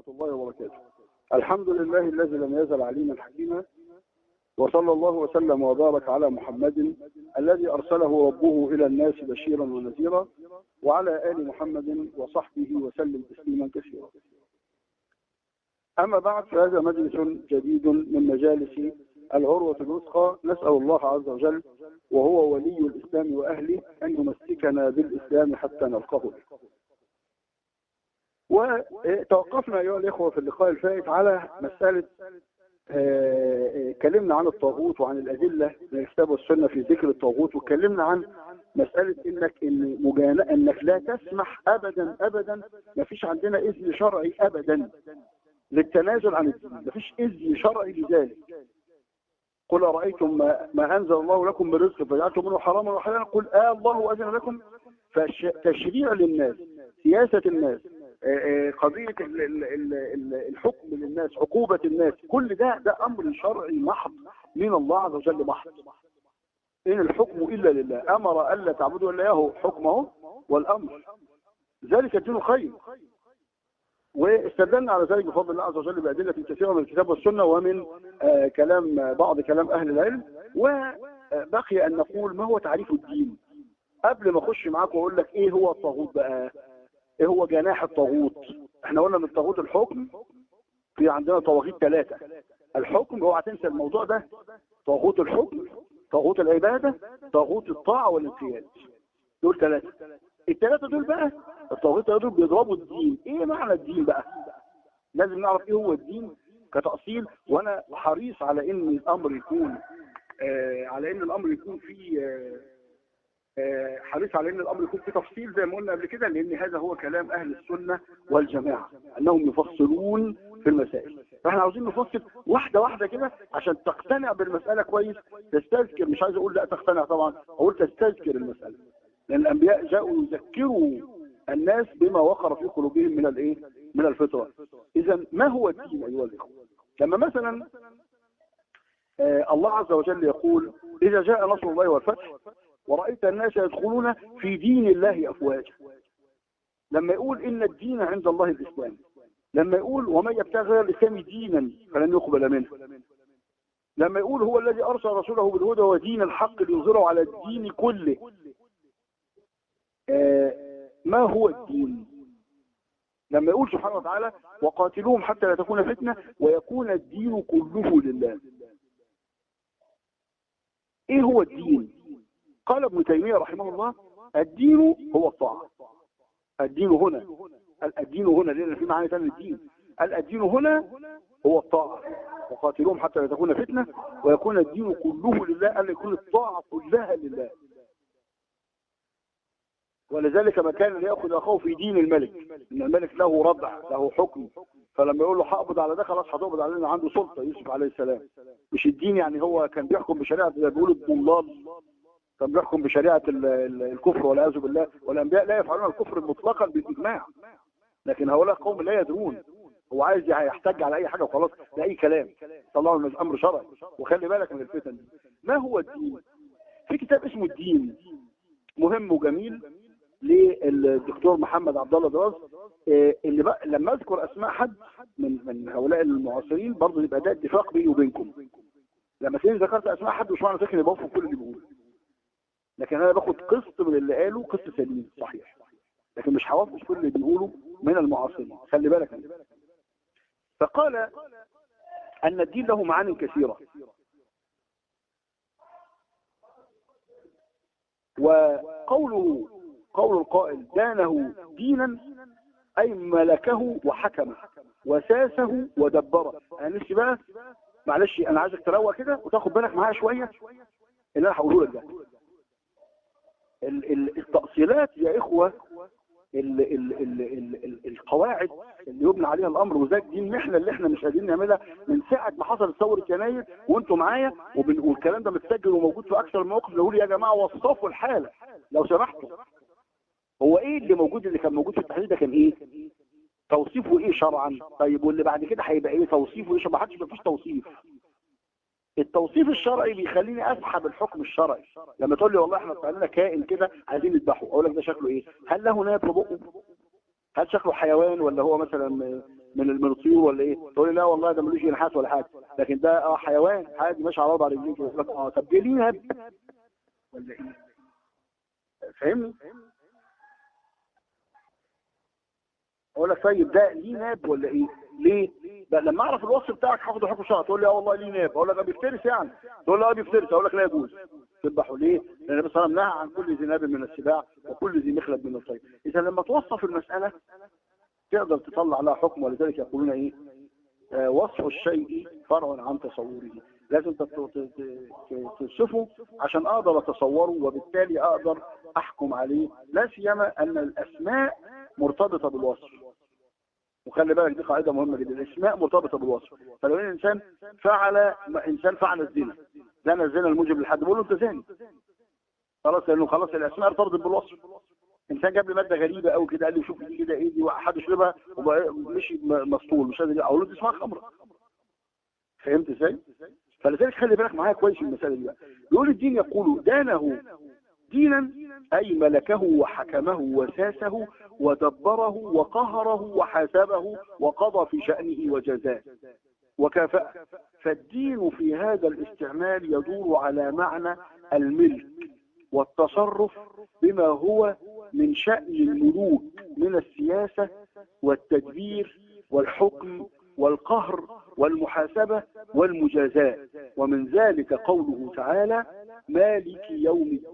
ورحمة الله وبركاته. الحمد لله الذي لم يزل عليما حكيما وصلى الله وسلم وبارك على محمد الذي أرسله ربه إلى الناس بشيرا ونذيرا وعلى آل محمد وصحبه وسلم تسليما كثيرا. أما بعد فهذا مجلس جديد من مجالس العروة الوثقى. نسأل الله عز وجل وهو ولي الإسلام وأهله أن يمسكنا بالإسلام حتى نلقاه. وتوقفنا أيها الإخوة في اللقاء الفائت على مسألة اتكلمنا عن الطاغوت وعن الأدلة من الكتاب والسنة في ذكر الطاغوت واتكلمنا عن مسألة إنك إن مجانا إنك لا تسمح ابدا ابدا ما فيش عندنا إذن شرعي ابدا للتنازل عن الدين ما فيش إذن شرعي لذلك. قل أرأيتم ما, ما أنزل الله لكم من رزق فجعلتم منه حراما وحلالا؟ قل آه الله أذن لكم. فتشريع للناس سياسة الناس قضية الحكم للناس عقوبة الناس كل ده ده أمر شرعي محض من الله عز وجل محض. إن الحكم إلا لله. أمر ألا تعبدوا إلا إياه حكمه والأمر. ذلك الدين خير واستدلنا على ذلك بفضل الله عز وجل بأدلة كثيرة من الكتاب والسنة ومن آه كلام بعض كلام أهل العلم. وبقي أن نقول ما هو تعريف الدين. قبل ما أخش معاك وأقول لك إيه هو الطاغوت بقى؟ إيه هو جناح الطاغوت؟ إحنا قلنا من طاغوت الحكم في عندنا طواغيت ثلاثة. الحكم أوعى تنسى الموضوع ده. طاغوت الحكم طاغوت العبادة طاغوت الطاعة والانقياد دول ثلاثة. الثلاثة دول بقى الطاغوت دول بيضربوا الدين. إيه معنى الدين بقى؟ لازم نعرف إيه هو الدين كتأصيل. وأنا حريص على إن الأمر يكون آه على إن الأمر يكون فيه آه حريص على إن الأمر يكون فيه تفصيل زي ما قلنا قبل كده لأن هذا هو كلام أهل السنة والجماعة أنهم يفصلون في المسائل. فإحنا عاوزين نفصل واحدة واحدة كده عشان تقتنع بالمسألة كويس تستذكر مش عايز أقول لا تقتنع طبعا أقول تستذكر المسألة. لأن الأنبياء جاءوا يذكروا الناس بما وقر في قلوبهم من الإيه؟ من الفطرة. إذا ما هو الدين أيها الإخوة؟ لما مثلا آه الله عز وجل يقول إذا جاء نصر الله والفتح ورأيت الناس يدخلون في دين الله أفواجا. لما يقول إن الدين عند الله الإسلام لما يقول ومن يبتغي غير الإسلام دينا فلن يقبل منه. لما يقول هو الذي أرسل رسوله بالهدى ودين الحق ليظهره على الدين كله. آه ما هو الدين؟ لما يقول سبحانه وتعالى وقاتلوهم حتى لا تكون فتنة ويكون الدين كله لله. إيه هو الدين؟ قال ابن تيمية رحمه الله الدين هو الطاعة. الدين هنا الدين هنا لأن في معنى ثاني الدين الدين هنا هو الطاعة. وقاتلوهم حتى لا تكون فتنة ويكون الدين كله لله أن يكون الطاعة كلها لله. ولذلك ما كان ليأخذ أخوه في دين الملك. إن الملك له ربع له حكم. فلما يقول له هقبض على ده خلاص هتقبض على عنده سلطة يوسف عليه السلام. مش الدين يعني هو كان بيحكم بشريعة زي بيقولوا الضلال. كان بيحكم بشريعة الكفر والعياذ بالله. والأنبياء لا يفعلون الكفر مطلقا بالإجماع. لكن هؤلاء قوم لا يدرون. هو عايز يحتج على أي حاجة وخلاص. ده أي كلام. طلعوا من أمر شرعي. وخلي بالك من الفتن دي. ما هو الدين؟ في كتاب اسمه الدين. مهم وجميل للدكتور محمد عبد الله دراز. اللي بقى لما أذكر أسماء حد من من هؤلاء المعاصرين برضه يبقى ده اتفاق بيني وبينكم. لما تلاقيني ذكرت أسماء حد مش معنى إني بوفق كل اللي بيقوله لكن أنا باخد قسط من اللي قاله قسط سليم صحيح. لكن مش هوافق كل اللي بيقوله من المعاصرين. خلي بالك منه فقال أن الدين له معان كثيرة. وقوله قول القائل دانه دينا أي ملكه وحكمه وساسه ودبره. أنا نفسي بقى معلش أنا عايزك تروق كده وتاخد بالك معايا شوية. اللي أنا هقوله لك ده. التأصيلات يا إخوة ال ال ال ال ال القواعد اللي يبنى عليها الأمر وذاك دي المحنه اللي إحنا مش قادرين نعملها من ساعة ما حصلت ثورة يناير وأنتم معايا والكلام ده متسجل وموجود في أكثر من موقف نقول يا جماعة وصفوا الحالة لو سمحتوا. هو إيه اللي موجود اللي كان موجود في التحليل ده كان إيه؟ توصيفه إيه شرعا؟ طيب واللي بعد كده هيبقى إيه؟ توصيفه إيه؟ ما حدش مفيش توصيف. التوصيف الشرعي بيخليني اسحب الحكم الشرعي. لما تقول لي والله إحنا طلع لنا كائن كده عايزين نذبحه أقول لك ده شكله إيه؟ هل له ناب بقه؟ هل شكله حيوان ولا هو مثلا من من الطيور ولا إيه؟ تقول لي لا والله ده ملوش جناحات ولا حاجة. لكن ده آه حيوان عادي ماشي على أربع رجلين كده. لك آه طب دي ليه ناب؟ ولا إيه؟ فاهمني؟ أقول لك طيب ده ليه ناب ولا إيه؟ ليه؟ لما أعرف الوصف بتاعك هاخده حكم شرعي. تقول لي آه والله ليه ناب أقول لك بيفترس يعني. تقول لي آه بيفترس أقول لك لا يجوز. تذبحوا ليه؟ لأن النبي صلى الله عليه وسلم نهى عن كل ذي ناب من السباع وكل ذي مخلب من الطير إذا لما توصف المسألة تقدر تطلع لها حكم ولذلك يقولون إيه؟ آه وصف الشيء فرع عن تصوره. لازم توصفه عشان أقدر أتصوره وبالتالي أقدر أحكم عليه. لا سيما أن الأسماء مرتبطة بالوصف. وخلي بالك دي قاعدة مهمة جدا. الإسماء مرتبطة بالوصف. فلو إن إنسان فعل إنسان فعل الزنا زنا الزنا الموجب للحد. بقول له أنت زاني خلاص لأنه خلاص الأسماء ارتبطت بالوصف. إنسان جاب لي مادة غريبة قوي كده قال لي شوف دي كده إيه دي حد شربها ومشي مسطول. مش قادر أقول له دي اسمها خمرة. فهمت إزاي؟ فلذلك خلي بالك معايا كويس المسألة دي بقى. يقول الدين يقول دانه دينا أي ملكه وحكمه وساسه ودبره وقهره وحاسبه وقضى في شأنه وجزاه. وكافأه فالدين في هذا الاستعمال يدور على معنى الملك والتصرف بما هو من شأن الملوك من السياسة والتدبير والحكم والقهر والمحاسبة والمجازاة. ومن ذلك قوله تعالى مالك يوم الدين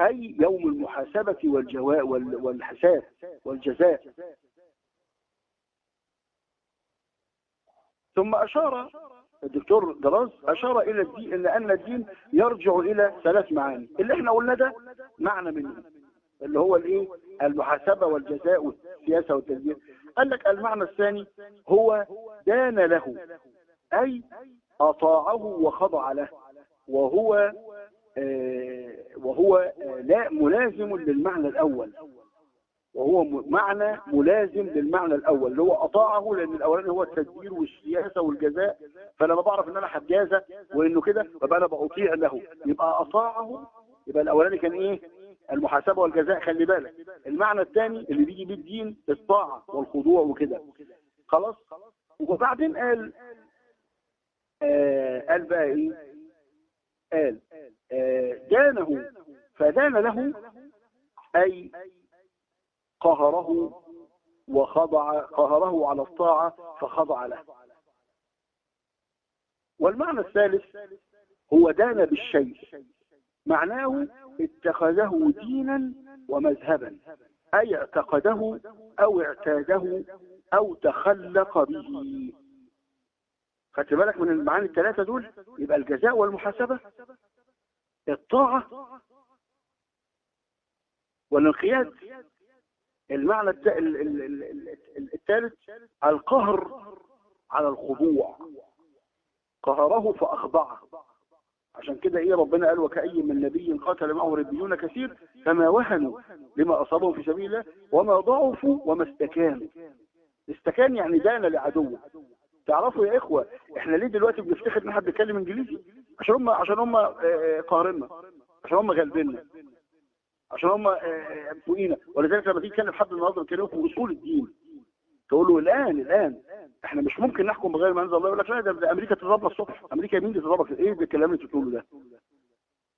أي يوم المحاسبة والجواء والحساب والجزاء. ثم أشار الدكتور دراز أشار إلى الدين إن أن الدين يرجع إلى ثلاث معاني. اللي إحنا قلنا ده معنى منه اللي هو الإيه؟ المحاسبة والجزاء والسياسة والتدبير قال لك المعنى الثاني هو دان له أي أطاعه وخضع له وهو وهو لا ملازم للمعنى الأول. وهو معنى ملازم للمعنى الأول اللي هو أطاعه لأن الأولاني هو التدبير والسياسة والجزاء. فلما بعرف إن أنا هتجازى وإنه كده فبقى أنا بأطيع له. يبقى أطاعه يبقى الأولاني كان إيه؟ المحاسبة والجزاء. خلي بالك المعنى الثاني اللي بيجي بالدين الطاعة والخضوع وكده. خلاص؟ وبعدين قال آه قال بقى إيه؟ قال آه دانه فدان له أي قهره وخضع قهره على الطاعة فخضع له. والمعنى الثالث هو دان بالشيء معناه اتخذه دينا ومذهبا أي اعتقده أو اعتاده أو تخلق به. خدت بالك من المعاني الثلاثة دول؟ يبقى الجزاء والمحاسبة؟ الطاعة؟ والانقياد؟ المعنى الثالث القهر على الخضوع. قهره فأخضعه. عشان كده إيه ربنا قال وكأي من نبي قاتل معه ربيون كثير فما وهنوا لما أصابهم في سبيل الله وما ضعفوا وما استكانوا. استكان يعني دان لعدوه. تعرفوا يا إخوة إحنا ليه دلوقتي بنفتخر إن حد بيتكلم إنجليزي؟ عشان هم عشان هم قاهرنا عشان هم غالبيننا عشان هم فوقينا ولذلك لما تيجي تكلم حد النهارده بيتكلم في أصول الدين تقول له الآن الآن إحنا مش ممكن نحكم بغير ما أنزل الله. يقول لك لا ده, أمريكا تضربنا الصبح. أمريكا مين اللي تضربك؟ إيه الكلام اللي بتقوله ده؟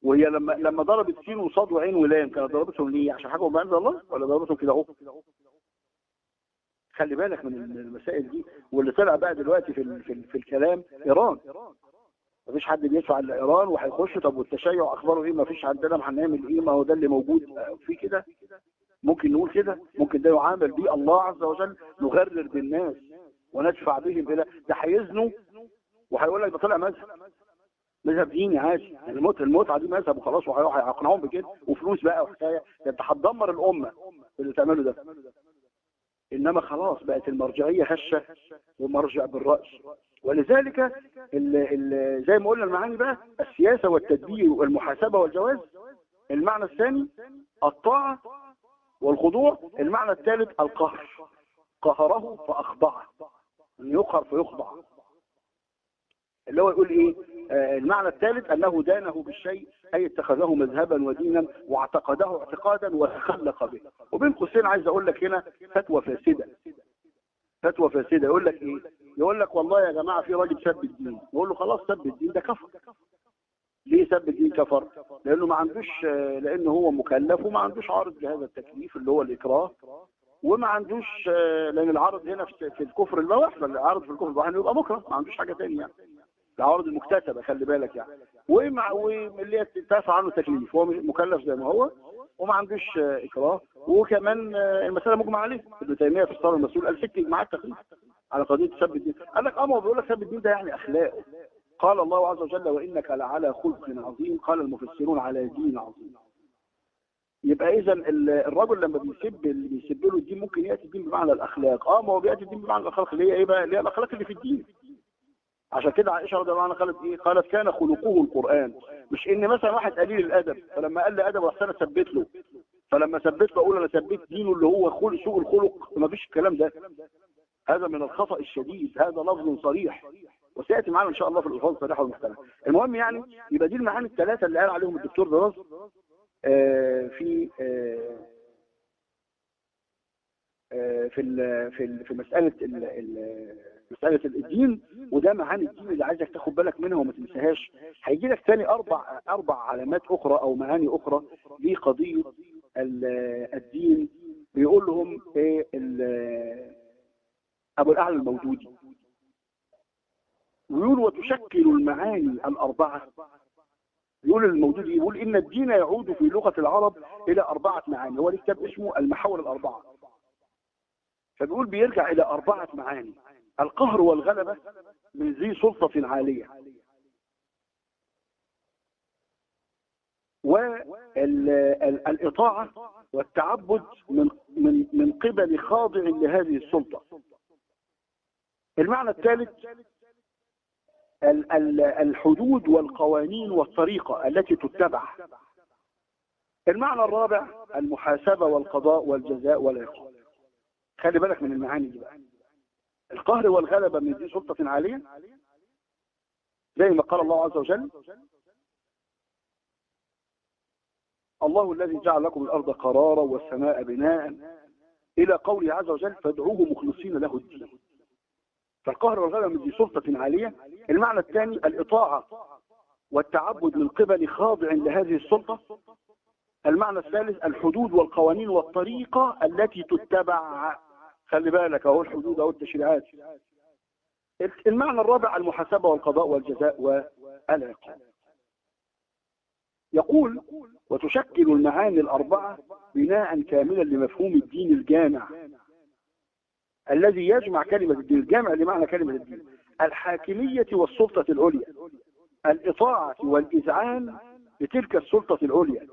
وهي لما لما ضربت سين وصاد وعين ولام كانت ضربتهم ليه؟ عشان حاجة ما أنزل الله؟ ولا ضربتهم كده أهو؟ خلي بالك من المسائل دي واللي طلع بقى دلوقتي في في, في الكلام إيران. مفيش حد بيدفع إلا إيران وهيخش. طب والتشيع أخباره إيه؟ مفيش عندنا هنعمل إيه؟ ما هو ده اللي موجود. في كده؟ ممكن نقول كده؟ ممكن ده يعامل بيه الله عز وجل نغرر بالناس وندفع بهم إلى ده هيزنوا. وهيقول لك ده طلع مذهب. مذهب ديني عادي. الموت المتعة دي مذهب وخلاص وهيقنعوهم بكده. وفلوس بقى وحكاية. ده أنت هتدمر الأمة اللي تعمله ده. إنما خلاص بقت المرجعية هشة ومرجع بالراي ولذلك ال ال زي ما قلنا المعاني بقى السياسة والتدبير والمحاسبة والجواز. المعنى الثاني الطاعة والخضوع. المعنى الثالث القهر. قهره فأخضعه. يقهر فيخضع. اللي هو يقول إيه؟ آه المعنى الثالث انه دانه بالشيء أي اتخذه مذهبا ودينا واعتقده اعتقادا وتخلق به. وبين قوسين عايز أقول لك هنا فتوى فاسدة. فتوى فاسدة. يقول لك إيه؟ يقول لك والله يا جماعة في راجل سب الدين. نقول له خلاص سب الدين ده كفر. ليه سب الدين كفر؟ لأنه ما عندوش لأنه هو مكلف وما عندوش عارض لهذا التكليف اللي هو الإكراه. وما عندوش لأن العرض هنا في الكفر البواح العرض في الكفر البواح يبقى مكره ما عندوش حاجة ثانية يعني. العوارض المكتسبه خلي بالك يعني. واللي تدافع عنه تكليف هو مكلف زي ما هو وما عندوش إكراه. وكمان المسألة مجمع عليه. ابن تيمية في الصلاه المسؤول قال ست اجماعات تقريبا على قضية سب الدين. قال لك آه ما هو بيقول لك سب الدين ده يعني أخلاقه. قال الله عز وجل وإنك لعلى خلق عظيم. قال المفسرون على دين عظيم. يبقى اذا الرجل لما بيسب اللي بيسب له الدين ممكن يأتي الدين بمعنى الأخلاق. آه ما هو بيأتي الدين بمعنى الأخلاق اللي هي إيه بقى؟ اللي هي الأخلاق اللي في الدين. عشان كده عائشة رضي الله عنها قالت إيه؟ قالت كان خلقه القرآن. مش إن مثلا واحد قليل الأدب فلما قال لي أدب رحت أنا ثبت له. فلما ثبت له أقول أنا ثبت دينه اللي هو خلق سوء الخلق. ما فيش الكلام ده. هذا من الخطأ الشديد. هذا لفظ صريح. وسيأتي معنا إن شاء الله في الألفاظ الصريحة والمحتمله المهم يعني يبقى دي المعاني الثلاثة اللي قال عليهم الدكتور دراز آه في آه آه في في في مسألة مسألة الدين وده معاني الدين اللي عايزك تاخد بالك منها وما تنساهاش. هيجي لك ثاني أربع أربع علامات أخرى أو معاني أخرى لقضية الدين. بيقول لهم إيه أبو الأعلى الموجودي. ويقول وتشكل المعاني الأربعة. يقول الموجود يقول إن الدين يعود في لغة العرب إلى أربعة معاني. هو كتاب اسمه المحاور الأربعة. فبيقول بيرجع إلى أربعة معاني. القهر والغلبة من ذي سلطة عالية. والإطاعة والتعبد من من من قبل خاضع لهذه السلطة. المعنى الثالث الحدود والقوانين والطريقة التي تتبع. المعنى الرابع المحاسبة والقضاء والجزاء والعقاب. خلي بالك من المعاني دي بقى. القهر والغلبة من ذي سلطة عالية؟ زي ما قال الله عز وجل الله الذي جعل لكم الأرض قرارا والسماء بناء إلى قوله عز وجل فادعوه مخلصين له الدين. فالقهر والغلبة من سلطة عالية. المعنى الثاني الإطاعة والتعبد من قبل خاضع لهذه السلطة. المعنى الثالث الحدود والقوانين والطريقة التي تتبع خلي بالك اهو الحدود اهو التشريعات. المعنى الرابع المحاسبة والقضاء والجزاء والعقاب يقول وتشكل المعاني الأربعة بناء كاملا لمفهوم الدين الجامع. الذي يجمع كلمة الدين الجامع لمعنى كلمة الدين. الحاكمية والسلطة العليا. الإطاعة والإذعان لتلك السلطة العليا.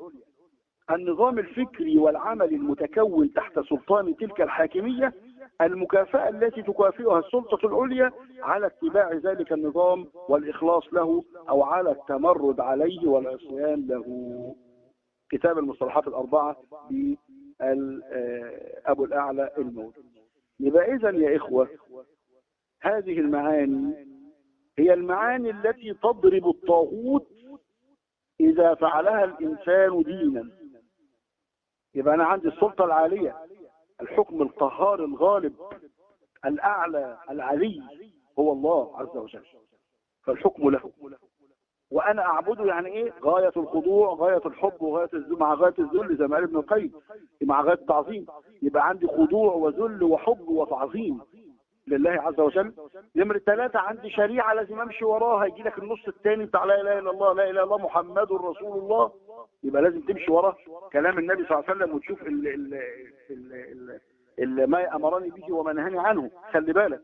النظام الفكري والعمل المتكون تحت سلطان تلك الحاكمية المكافأة التي تكافئها السلطة العليا على اتباع ذلك النظام والإخلاص له أو على التمرد عليه والعصيان له. كتاب المصطلحات الأربعة أبو الأعلى الموت. يبقى إذا يا إخوة هذه المعاني هي المعاني التي تضرب الطاغوت إذا فعلها الإنسان دينا. يبقى أنا عندي السلطة العالية. الحكم القهار الغالب الأعلى العلي هو الله عز وجل. فالحكم له. وأنا أعبده يعني إيه؟ غاية الخضوع غاية الحب وغاية الذل مع غاية الذل زي ما قال ابن القيم. مع غاية التعظيم. يبقى عندي خضوع وذل وحب وتعظيم. لله عز وجل. نمرة ثلاثة عندي شريعة لازم أمشي وراها يجي لك النص الثاني بتاع لا إله إلا الله لا إله إلا الله محمد رسول الله. يبقى لازم تمشي ورا كلام النبي صلى الله عليه وسلم وتشوف ال ال ال ال ال ما أمرني به وما نهاني عنه. خلي بالك.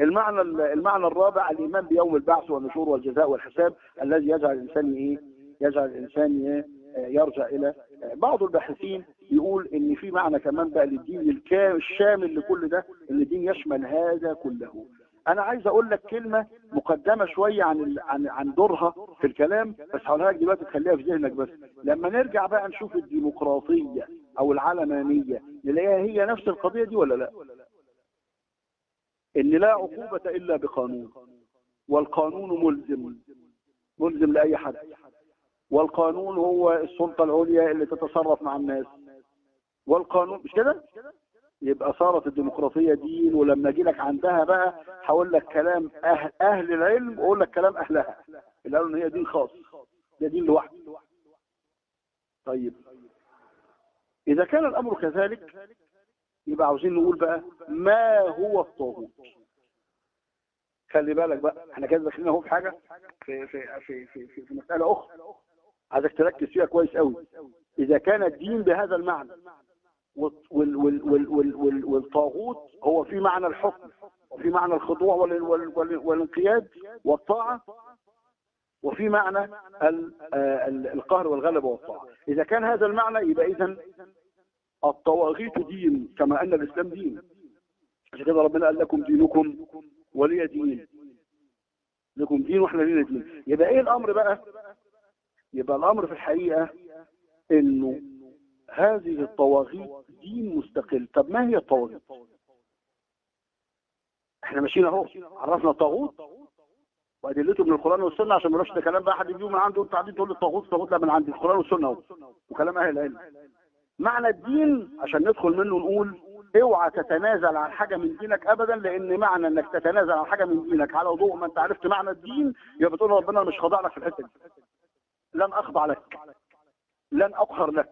المعنى المعنى الرابع الإيمان بيوم البعث والنشور والجزاء والحساب. الذي يجعل الإنسان إيه؟ يجعل الإنسان إيه؟ يرجع إلى بعض الباحثين. يقول إن في معنى كمان بقى للدين الشامل لكل ده إن الدين يشمل هذا كله. أنا عايز أقول لك كلمة مقدمة شوية عن عن عن دورها في الكلام بس هقولها لك دلوقتي تخليها في ذهنك بس. لما نرجع بقى نشوف الديمقراطية أو العلمانية نلاقيها هي نفس القضية دي ولا لا؟ إن لا عقوبة إلا بقانون. والقانون ملزم. ملزم لأي حد. والقانون هو السلطة العليا اللي تتصرف مع الناس. والقانون مش كده؟ يبقى صارت الديمقراطية دين ولما أجي لك عندها بقى هقول لك كلام أهل, أهل العلم وأقول لك كلام أهلها. اللي قالوا إن هي دين خاص. ده دين لوحده. طيب. إذا كان الأمر كذلك يبقى عاوزين نقول بقى ما هو الطاغوت؟ خلي بالك بقى إحنا كده داخلين أهو في حاجة في في في في, في, في مسألة أخرى. عايزك تركز فيها كويس قوي إذا كان الدين بهذا المعنى وال وال وال وال وال والطاغوت هو في معنى الحكم وفي معنى الخضوع وال وال وال والانقياد والطاعة وفي معنى ال ال القهر والغلبه والطاعة. إذا كان هذا المعنى يبقى اذا الطواغيت دين كما أن الإسلام دين. عشان كده ربنا قال لكم دينكم ولي دين. لكم دين وإحنا لينا دين. يبقى إيه الأمر بقى؟ يبقى الأمر في الحقيقة إنه هذه الطواغيت دين مستقل. طب ما هي الطواغيت؟ إحنا ماشيين اهو عرفنا الطاغوت وأدلته من القرآن والسنة عشان ما نروحش كلام بقى حد يجي من عنده انت قاعدين تقول لي الطاغوت الطاغوت لا من عند القرآن والسنة اهو وكلام أهل العلم. معنى الدين عشان ندخل منه نقول اوعى تتنازل عن حاجة من دينك ابدا لأن معنى إنك تتنازل عن حاجة من دينك. على ضوء ما أنت عرفت معنى الدين يبقى بتقول ربنا مش خاضع لك في الحتة دي. لن أخضع لك لن أقهر لك.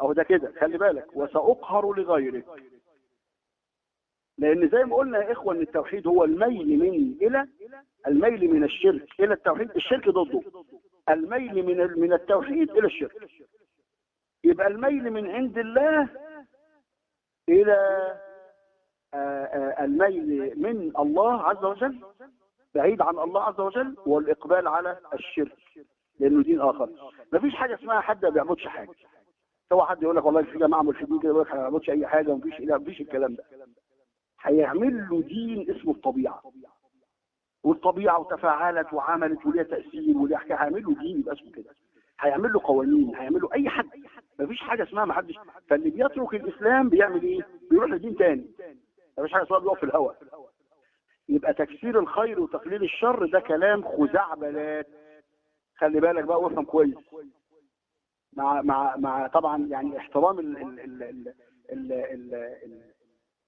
أو ده كده خلي بالك. وسأقهر لغيرك لأن زي ما قلنا يا إخوة إن التوحيد هو الميل من إلى الميل من الشرك إلى التوحيد. الشرك ضده. الميل من من التوحيد إلى الشرك. يبقى الميل من عند الله إلى الميل من الله عز وجل بعيد عن الله عز وجل والإقبال على الشرك لأنه دين آخر. مفيش حاجة اسمها حد ما بيعبدش حاجة. سواء حد يقول لك والله في جماعة ملحدين كده يقول لك ما بيعبدش أي حاجة مفيش إله مفيش الكلام ده. هيعمل له دين اسمه الطبيعة. والطبيعة وتفاعلت وعملت وليها تأثير وليها حكاية. هيعمل له دين يبقى اسمه كده. هيعمل له قوانين هيعمل له أي حد. مفيش حاجة اسمها ما حدش. فاللي بيترك الإسلام بيعمل إيه؟ بيروح لدين تاني. مفيش حاجة اسمها بيقف في الهواء يبقى تكسير الخير وتقليل الشر ده كلام خزعبلات. خلي بالك بقى وافهم كويس. مع مع مع طبعا يعني احترام ال ال ال ال ال ال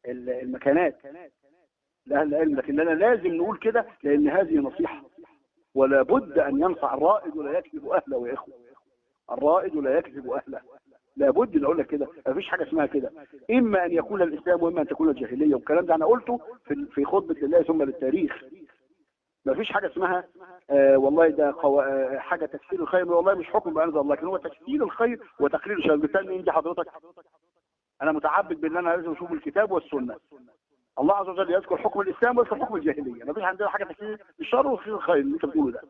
ال المكانات. لاهل العلم لكن أنا لازم نقول كده لأن هذه نصيحة. ولا بد أن ينصح الرائد ولا يكذب أهله يا إخوة. الرائد ولا يكذب أهله. لابد إن أقول لك كده. مفيش حاجة اسمها كده. إما أن يكون الإسلام وإما أن تكون الجاهلية والكلام ده أنا قلته في في خطبة لله ثم للتاريخ. مفيش حاجة اسمها آه والله ده قو... آه حاجة تكسير الخير والله مش حكم بأنزل الله لكن هو تكسير الخير وتقليل الشر بالتالي مين دي حضرتك. أنا متعبد بأن أنا لازم أشوف الكتاب والسنة. الله عز وجل يذكر حكم الإسلام ويذكر حكم الجاهلية. مفيش عندنا حاجة تكسير الشر وتكسير الخير اللي أنت بتقوله ده.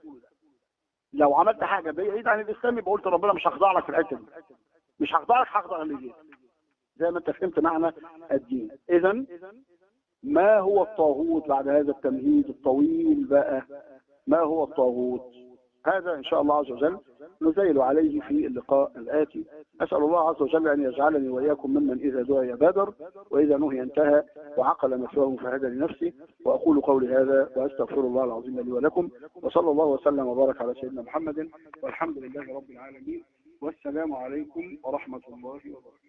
لو عملت حاجة بعيد عن الإسلام يبقى قلت ربنا مش هخضع لك في الحتة دي. مش هخضع لك هخضع للدين زي ما أنت فهمت معنى الدين. اذا ما هو الطاغوت بعد هذا التمهيد الطويل بقى؟ ما هو الطاغوت؟ هذا إن شاء الله عز وجل نزيل عليه في اللقاء الآتي. أسأل الله عز وجل أن يجعلني وإياكم ممن إذا دعي بادر وإذا نهي انتهى وعقل مثواه فهدى لنفسه وأقول قولي هذا وأستغفر الله العظيم لي ولكم. وصلى الله وسلم وبارك على سيدنا محمد. والحمد لله رب العالمين. والسلام عليكم ورحمة الله وبركاته.